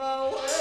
my.